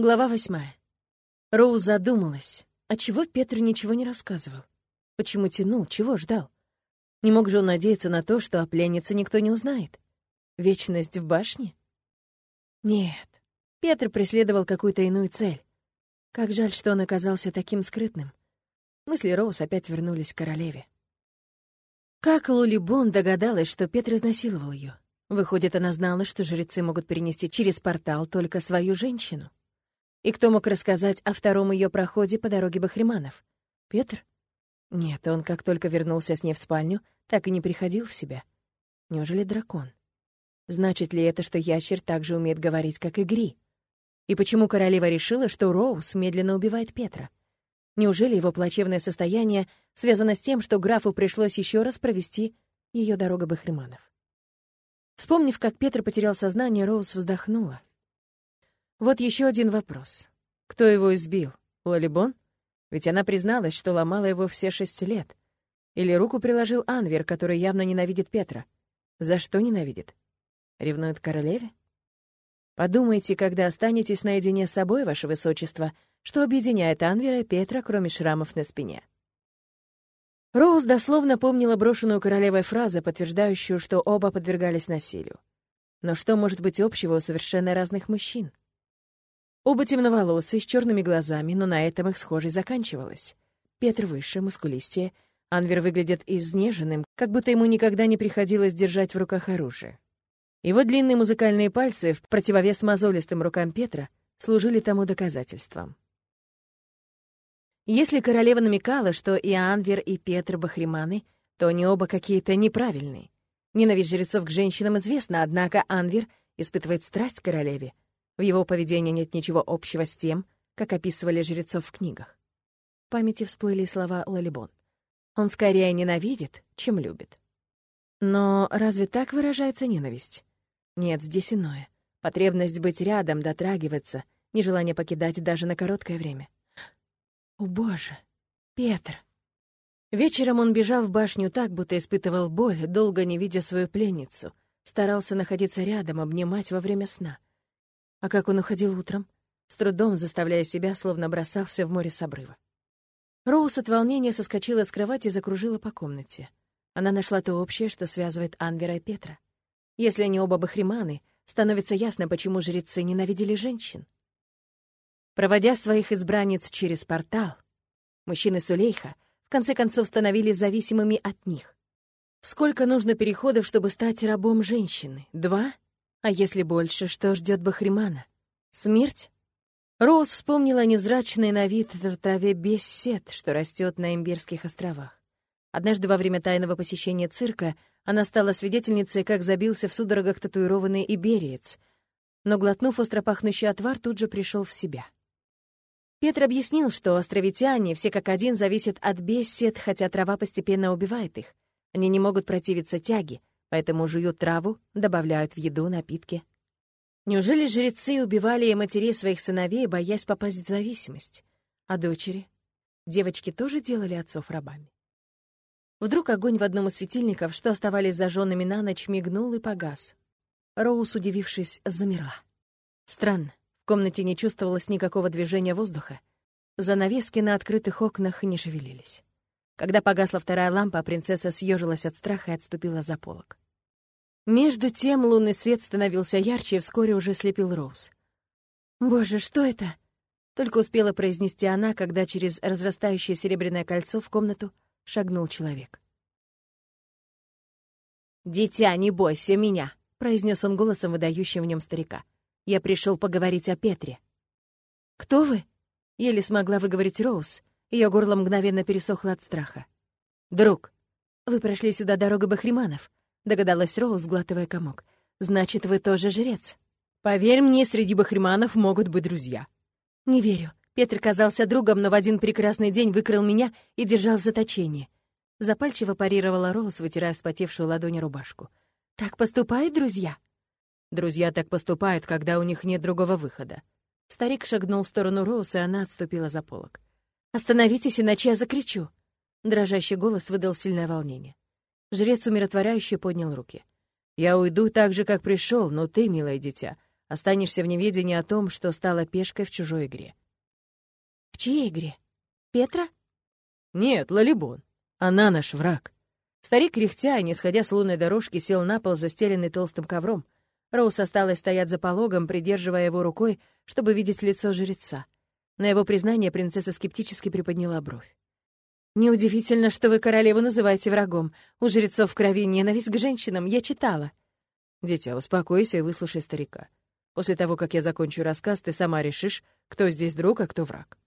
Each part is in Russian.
Глава восьмая. Роуз задумалась, а чего Петр ничего не рассказывал? Почему тянул, чего ждал? Не мог же он надеяться на то, что о пленнице никто не узнает? Вечность в башне? Нет, Петр преследовал какую-то иную цель. Как жаль, что он оказался таким скрытным. Мысли Роуз опять вернулись к королеве. Как Лули Бон догадалась, что Петр изнасиловал ее? Выходит, она знала, что жрецы могут перенести через портал только свою женщину. И кто мог рассказать о втором ее проходе по дороге Бахриманов? Петр? Нет, он как только вернулся с ней в спальню, так и не приходил в себя. Неужели дракон? Значит ли это, что ящер также умеет говорить, как и Гри? И почему королева решила, что Роуз медленно убивает Петра? Неужели его плачевное состояние связано с тем, что графу пришлось еще раз провести ее дорога Бахриманов? Вспомнив, как Петр потерял сознание, Роуз вздохнула. Вот еще один вопрос. Кто его избил? Лалибон? Ведь она призналась, что ломала его все шесть лет. Или руку приложил Анвер, который явно ненавидит Петра. За что ненавидит? Ревнует королеве? Подумайте, когда останетесь наедине с собой, ваше высочество, что объединяет Анвера и Петра, кроме шрамов на спине. Роуз дословно помнила брошенную королевой фразу, подтверждающую, что оба подвергались насилию. Но что может быть общего у совершенно разных мужчин? Оба темноволосые, с черными глазами, но на этом их схожесть заканчивалась. Петр выше, мускулистее. Анвер выглядит изнеженным, как будто ему никогда не приходилось держать в руках оружие. Его длинные музыкальные пальцы, в противовес мозолистым рукам Петра, служили тому доказательством. Если королева намекала, что и Анвер, и Петр Бахриманы, то они оба какие-то неправильные. Ненависть жрецов к женщинам известна, однако Анвер испытывает страсть к королеве, в его поведении нет ничего общего с тем, как описывали жрецов в книгах. В памяти всплыли слова Лалибон. Он скорее ненавидит, чем любит. Но разве так выражается ненависть? Нет, здесь иное. Потребность быть рядом, дотрагиваться, нежелание покидать даже на короткое время. О, Боже! Петр! Вечером он бежал в башню так, будто испытывал боль, долго не видя свою пленницу. Старался находиться рядом, обнимать во время сна — а как он уходил утром? С трудом заставляя себя, словно бросался в море с обрыва. Роуз от волнения соскочила с кровати и закружила по комнате. Она нашла то общее, что связывает Анвера и Петра. Если они оба бахриманы, становится ясно, почему жрецы ненавидели женщин. Проводя своих избранниц через портал, мужчины Сулейха в конце концов становились зависимыми от них. Сколько нужно переходов, чтобы стать рабом женщины? Два? А если больше, что ждет Бахримана? Смерть? Роуз вспомнила невзрачный на вид в траве бессет, что растет на Имбирских островах. Однажды во время тайного посещения цирка она стала свидетельницей, как забился в судорогах татуированный ибериец, но, глотнув остропахнущий отвар, тут же пришел в себя. Петр объяснил, что островитяне все как один зависят от бесед, хотя трава постепенно убивает их. Они не могут противиться тяге, поэтому жуют траву, добавляют в еду напитки. Неужели жрецы убивали и матерей своих сыновей, боясь попасть в зависимость? А дочери? Девочки тоже делали отцов рабами? Вдруг огонь в одном из светильников, что оставались зажженными на ночь, мигнул и погас. Роуз, удивившись, замерла. Странно, в комнате не чувствовалось никакого движения воздуха. Занавески на открытых окнах не шевелились. Когда погасла вторая лампа, принцесса съежилась от страха и отступила за полок. Между тем лунный свет становился ярче и вскоре уже слепил Роуз. «Боже, что это?» Только успела произнести она, когда через разрастающее серебряное кольцо в комнату шагнул человек. «Дитя, не бойся меня», — произнес он голосом, выдающим в нем старика. «Я пришел поговорить о Петре». «Кто вы?» — еле смогла выговорить Роуз. Ее горло мгновенно пересохло от страха. «Друг, вы прошли сюда дорога Бахриманов», — догадалась Роуз, сглатывая комок. «Значит, вы тоже жрец?» «Поверь мне, среди Бахриманов могут быть друзья». «Не верю. Петр казался другом, но в один прекрасный день выкрал меня и держал в заточении». Запальчиво парировала Роуз, вытирая вспотевшую ладонь рубашку. «Так поступают друзья?» «Друзья так поступают, когда у них нет другого выхода». Старик шагнул в сторону Роуз, и она отступила за полок. «Остановитесь, иначе я закричу!» Дрожащий голос выдал сильное волнение. Жрец умиротворяюще поднял руки. «Я уйду так же, как пришел, но ты, милое дитя, останешься в неведении о том, что стала пешкой в чужой игре. В чьей игре? Петра? Нет, Лалибон. Она наш враг. Старик, кряхтя и не сходя с лунной дорожки, сел на пол, застеленный толстым ковром. Роуз осталась стоять за пологом, придерживая его рукой, чтобы видеть лицо жреца. На его признание принцесса скептически приподняла бровь. «Неудивительно, что вы королеву называете врагом. У жрецов в крови ненависть к женщинам, я читала». «Дитя, успокойся и выслушай старика. После того, как я закончу рассказ, ты сама решишь, кто здесь друг, а кто враг».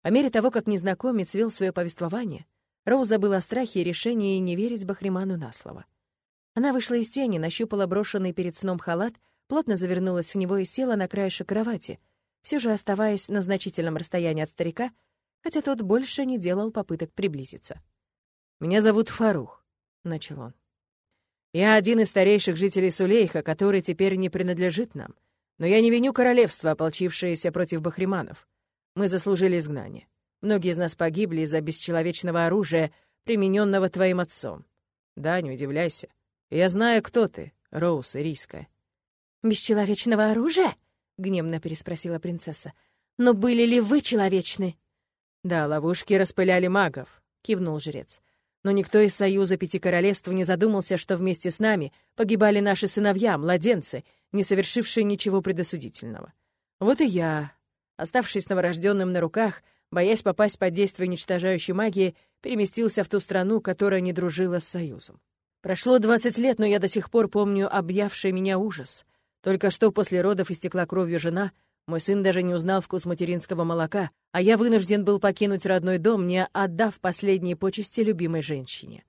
По мере того, как незнакомец вел свое повествование, Роуз забыла о страхе и решении не верить Бахриману на слово. Она вышла из тени, нащупала брошенный перед сном халат, плотно завернулась в него и села на краешек кровати, все же оставаясь на значительном расстоянии от старика, хотя тот больше не делал попыток приблизиться. «Меня зовут Фарух», — начал он. «Я один из старейших жителей Сулейха, который теперь не принадлежит нам. Но я не виню королевство, ополчившееся против бахриманов. Мы заслужили изгнание. Многие из нас погибли из-за бесчеловечного оружия, примененного твоим отцом. Да, не удивляйся. Я знаю, кто ты, Роуз Ирийская». «Бесчеловечного оружия?» — гневно переспросила принцесса. «Но были ли вы человечны?» «Да, ловушки распыляли магов», — кивнул жрец. «Но никто из Союза Пяти Королевств не задумался, что вместе с нами погибали наши сыновья, младенцы, не совершившие ничего предосудительного. Вот и я, оставшись новорожденным на руках, боясь попасть под действие уничтожающей магии, переместился в ту страну, которая не дружила с Союзом. Прошло 20 лет, но я до сих пор помню объявший меня ужас. Только что после родов истекла кровью жена, мой сын даже не узнал вкус материнского молока, а я вынужден был покинуть родной дом, не отдав последние почести любимой женщине.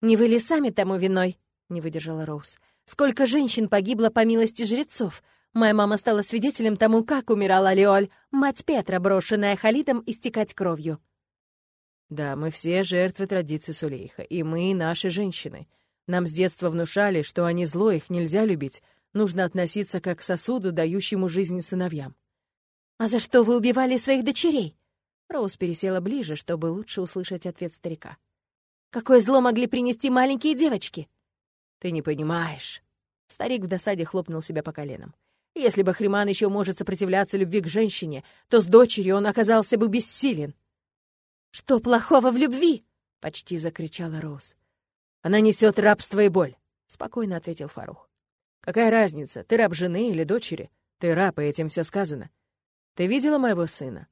«Не вы ли сами тому виной?» — не выдержала Роуз. «Сколько женщин погибло по милости жрецов? Моя мама стала свидетелем тому, как умирала Леоль, мать Петра, брошенная Халитом истекать кровью». Да, мы все жертвы традиций Сулейха, и мы, и наши женщины. Нам с детства внушали, что они зло, их нельзя любить, нужно относиться как к сосуду, дающему жизнь сыновьям. «А за что вы убивали своих дочерей?» Роуз пересела ближе, чтобы лучше услышать ответ старика. «Какое зло могли принести маленькие девочки?» «Ты не понимаешь». Старик в досаде хлопнул себя по коленам. «Если бы Хриман еще может сопротивляться любви к женщине, то с дочерью он оказался бы бессилен. «Что плохого в любви?» — почти закричала Роуз. «Она несет рабство и боль», — спокойно ответил Фарух. «Какая разница, ты раб жены или дочери? Ты раб, и этим все сказано. Ты видела моего сына?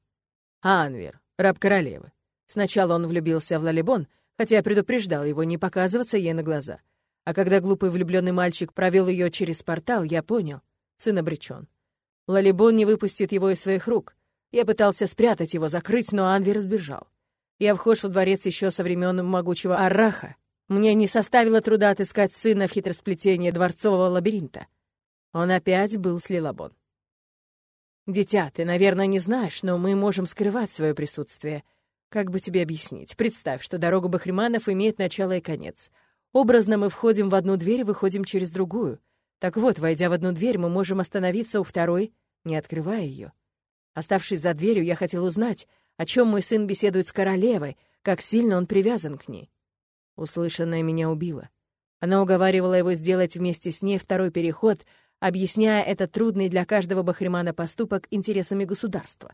Анвер, раб королевы. Сначала он влюбился в Лалибон, хотя я предупреждал его не показываться ей на глаза. А когда глупый влюбленный мальчик провел ее через портал, я понял, сын обречен. Лалибон не выпустит его из своих рук. Я пытался спрятать его, закрыть, но Анвер сбежал. Я вхож в дворец еще со времен могучего Араха. Мне не составило труда отыскать сына в хитросплетении дворцового лабиринта. Он опять был с Лилабон. «Дитя, ты, наверное, не знаешь, но мы можем скрывать свое присутствие. Как бы тебе объяснить? Представь, что дорога Бахриманов имеет начало и конец. Образно мы входим в одну дверь и выходим через другую. Так вот, войдя в одну дверь, мы можем остановиться у второй, не открывая ее. Оставшись за дверью, я хотел узнать, о чем мой сын беседует с королевой, как сильно он привязан к ней. Услышанное меня убило. Она уговаривала его сделать вместе с ней второй переход, объясняя это трудный для каждого бахримана поступок интересами государства.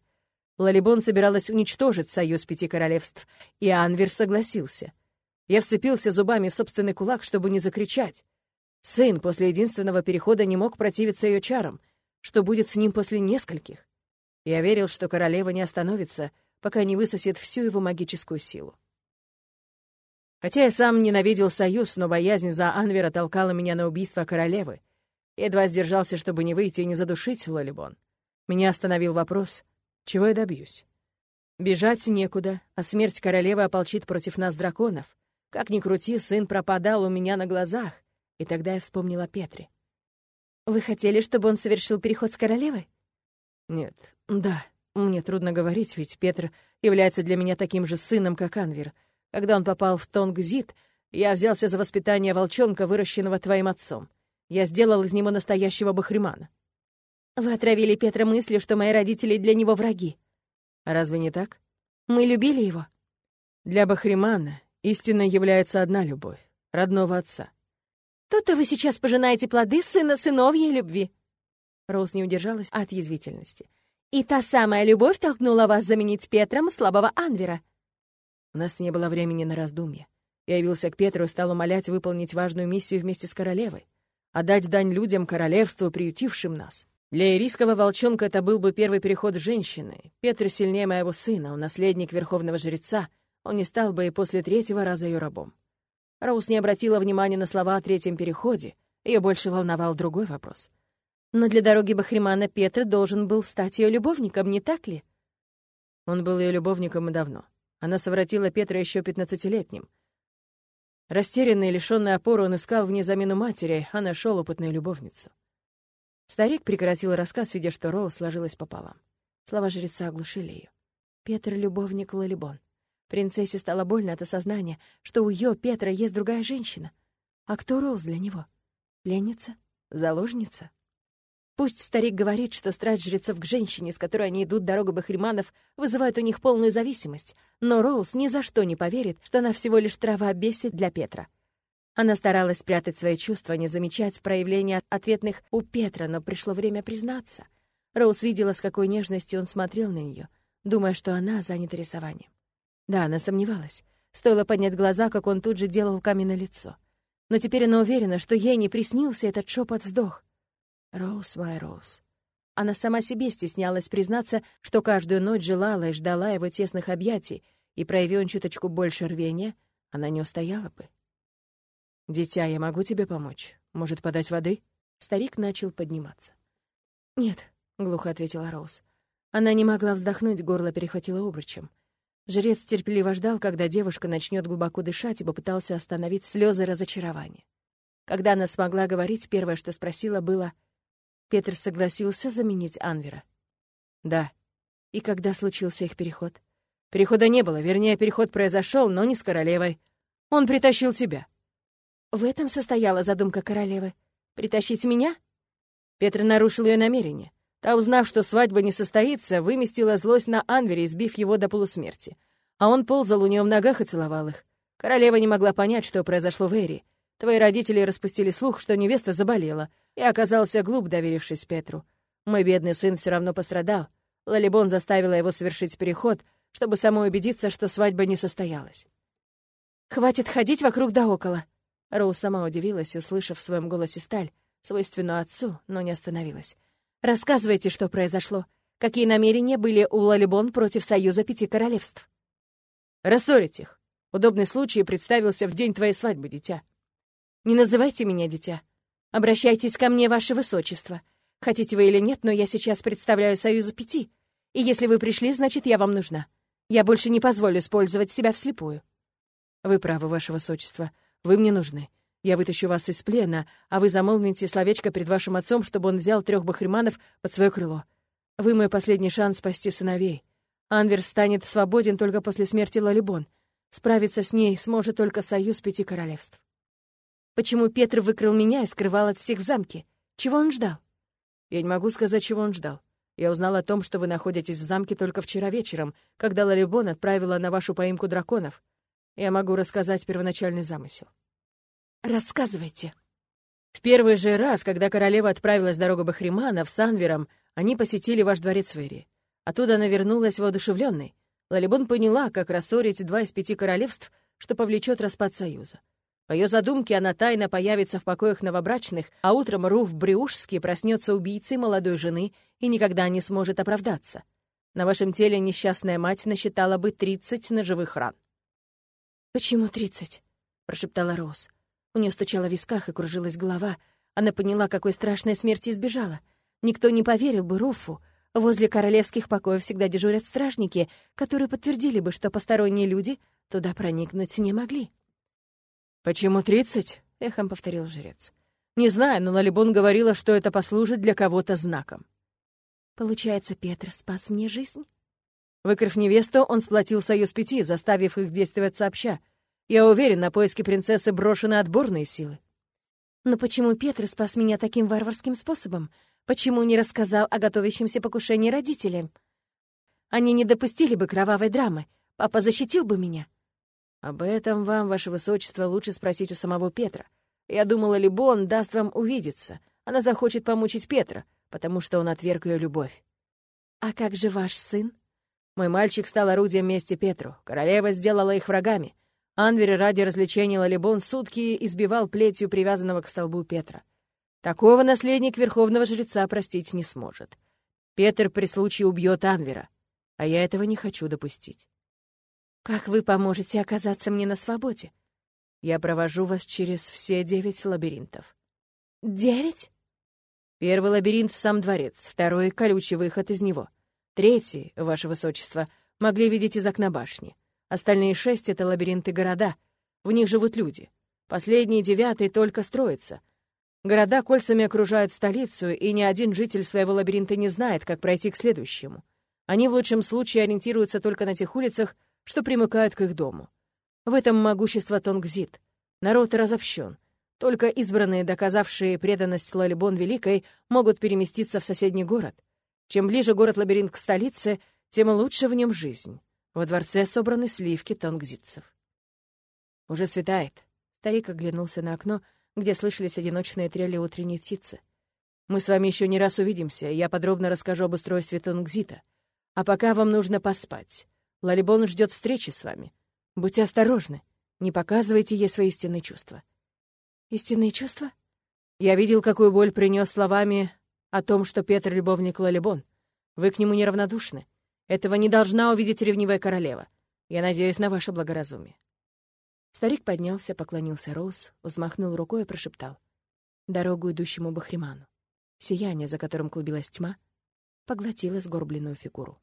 Лалибон собиралась уничтожить союз пяти королевств, и Анвер согласился. Я вцепился зубами в собственный кулак, чтобы не закричать. Сын после единственного перехода не мог противиться ее чарам. Что будет с ним после нескольких? Я верил, что королева не остановится, пока не высосет всю его магическую силу. Хотя я сам ненавидел союз, но боязнь за Анвера толкала меня на убийство королевы. Едва сдержался, чтобы не выйти и не задушить Лолибон. Меня остановил вопрос, чего я добьюсь. Бежать некуда, а смерть королевы ополчит против нас драконов. Как ни крути, сын пропадал у меня на глазах, и тогда я вспомнила Петре. «Вы хотели, чтобы он совершил переход с королевой?» «Нет, да, мне трудно говорить, ведь Петр является для меня таким же сыном, как Анвер. Когда он попал в Тонгзит, я взялся за воспитание волчонка, выращенного твоим отцом. Я сделал из него настоящего бахримана. Вы отравили Петра мыслью, что мои родители для него враги. А разве не так? Мы любили его. Для бахримана истинной является одна любовь — родного отца. То-то вы сейчас пожинаете плоды сына сыновьей любви. Роуз не удержалась от язвительности. «И та самая любовь толкнула вас заменить Петром слабого Анвера». У нас не было времени на раздумья. Я явился к Петру и стал умолять выполнить важную миссию вместе с королевой. Отдать дань людям, королевству, приютившим нас. Для ирийского волчонка это был бы первый переход женщины. Петр сильнее моего сына, он наследник верховного жреца. Он не стал бы и после третьего раза ее рабом. Роуз не обратила внимания на слова о третьем переходе. Ее больше волновал другой вопрос. Но для дороги Бахримана Петр должен был стать ее любовником, не так ли? Он был ее любовником и давно. Она совратила Петра еще пятнадцатилетним. Растерянный, лишённый опоры, он искал в ней замену матери, а нашел опытную любовницу. Старик прекратил рассказ, видя, что Роу сложилась пополам. Слова жреца оглушили ее. Петр — любовник Лалибон. Принцессе стало больно от осознания, что у ее Петра есть другая женщина. А кто Роуз для него? Пленница? Заложница? Пусть старик говорит, что страсть жрецов к женщине, с которой они идут дорогу Бахриманов, вызывает у них полную зависимость, но Роуз ни за что не поверит, что она всего лишь трава бесит для Петра. Она старалась спрятать свои чувства, не замечать проявления ответных у Петра, но пришло время признаться. Роуз видела, с какой нежностью он смотрел на нее, думая, что она занята рисованием. Да, она сомневалась. Стоило поднять глаза, как он тут же делал каменное лицо. Но теперь она уверена, что ей не приснился этот шепот вздох. Роуз, мой Роуз. Она сама себе стеснялась признаться, что каждую ночь желала и ждала его тесных объятий, и, прояви он чуточку больше рвения, она не устояла бы. «Дитя, я могу тебе помочь? Может, подать воды?» Старик начал подниматься. «Нет», — глухо ответила Роуз. Она не могла вздохнуть, горло перехватило обручем. Жрец терпеливо ждал, когда девушка начнет глубоко дышать и попытался остановить слезы разочарования. Когда она смогла говорить, первое, что спросила, было — Петр согласился заменить Анвера. Да. И когда случился их переход? Перехода не было, вернее, переход произошел, но не с королевой. Он притащил тебя. В этом состояла задумка королевы. Притащить меня? Петр нарушил ее намерение. Та, узнав, что свадьба не состоится, выместила злость на Анвере, избив его до полусмерти. А он ползал у нее в ногах и целовал их. Королева не могла понять, что произошло в Эри. Твои родители распустили слух, что невеста заболела, и оказался глуп, доверившись Петру. Мой бедный сын все равно пострадал. Лалибон заставила его совершить переход, чтобы самой убедиться, что свадьба не состоялась. «Хватит ходить вокруг да около!» Роу сама удивилась, услышав в своем голосе сталь, свойственную отцу, но не остановилась. «Рассказывайте, что произошло. Какие намерения были у Лалибон против Союза Пяти Королевств?» «Рассорить их. Удобный случай представился в день твоей свадьбы, дитя. Не называйте меня дитя. Обращайтесь ко мне, ваше высочество. Хотите вы или нет, но я сейчас представляю Союзу Пяти. И если вы пришли, значит, я вам нужна. Я больше не позволю использовать себя вслепую. Вы правы, ваше высочество. Вы мне нужны. Я вытащу вас из плена, а вы замолвните словечко перед вашим отцом, чтобы он взял трех бахриманов под свое крыло. Вы мой последний шанс спасти сыновей. Анвер станет свободен только после смерти Лалибон. Справиться с ней сможет только союз пяти королевств. Почему Петр выкрал меня и скрывал от всех в замке? Чего он ждал? Я не могу сказать, чего он ждал. Я узнал о том, что вы находитесь в замке только вчера вечером, когда Лалибон отправила на вашу поимку драконов. Я могу рассказать первоначальный замысел. Рассказывайте. В первый же раз, когда королева отправилась дорогу Бахримана в Санвером, они посетили ваш дворец в Эри. Оттуда она вернулась воодушевленной. Лалибон поняла, как рассорить два из пяти королевств, что повлечет распад союза. По ее задумке она тайно появится в покоях новобрачных, а утром Руф Бриушский проснется убийцей молодой жены и никогда не сможет оправдаться. На вашем теле несчастная мать насчитала бы тридцать ножевых ран. «Почему тридцать?» — прошептала Роуз. У нее стучала в висках и кружилась голова. Она поняла, какой страшной смерти избежала. Никто не поверил бы Руфу. Возле королевских покоев всегда дежурят стражники, которые подтвердили бы, что посторонние люди туда проникнуть не могли. «Почему тридцать?» — эхом повторил жрец. «Не знаю, но Лалибон говорила, что это послужит для кого-то знаком». «Получается, Петр спас мне жизнь?» Выкрыв невесту, он сплотил союз пяти, заставив их действовать сообща. Я уверен, на поиски принцессы брошены отборные силы. Но почему Петр спас меня таким варварским способом? Почему не рассказал о готовящемся покушении родителям? Они не допустили бы кровавой драмы. Папа защитил бы меня. «Об этом вам, ваше высочество, лучше спросить у самого Петра. Я думала, либо он даст вам увидеться. Она захочет помучить Петра, потому что он отверг ее любовь. «А как же ваш сын?» Мой мальчик стал орудием мести Петру. Королева сделала их врагами. Анвер ради развлечения Лалибон сутки избивал плетью привязанного к столбу Петра. Такого наследник верховного жреца простить не сможет. Петр при случае убьет Анвера, а я этого не хочу допустить. Как вы поможете оказаться мне на свободе? Я провожу вас через все девять лабиринтов. Девять? Первый лабиринт — сам дворец, второй — колючий выход из него. Третий, ваше высочество, могли видеть из окна башни. Остальные шесть — это лабиринты города. В них живут люди. Последний, девятый, только строится. Города кольцами окружают столицу, и ни один житель своего лабиринта не знает, как пройти к следующему. Они в лучшем случае ориентируются только на тех улицах, что примыкают к их дому. В этом могущество Тонгзит. Народ разобщен. Только избранные, доказавшие преданность Лалибон Великой, могут переместиться в соседний город. Чем ближе город-лабиринт к столице, тем лучше в нем жизнь. Во дворце собраны сливки тонгзитцев. Уже светает. Старик оглянулся на окно — где слышались одиночные трели утренней птицы. Мы с вами еще не раз увидимся, и я подробно расскажу об устройстве Тунгзита. А пока вам нужно поспать. Лалибон ждет встречи с вами. Будьте осторожны, не показывайте ей свои истинные чувства. Истинные чувства? Я видел, какую боль принес словами о том, что Петр — любовник Лалибон. Вы к нему неравнодушны. Этого не должна увидеть ревнивая королева. Я надеюсь на ваше благоразумие. Старик поднялся, поклонился Роуз, взмахнул рукой и прошептал. Дорогу идущему Бахриману. Сияние, за которым клубилась тьма, поглотило сгорбленную фигуру.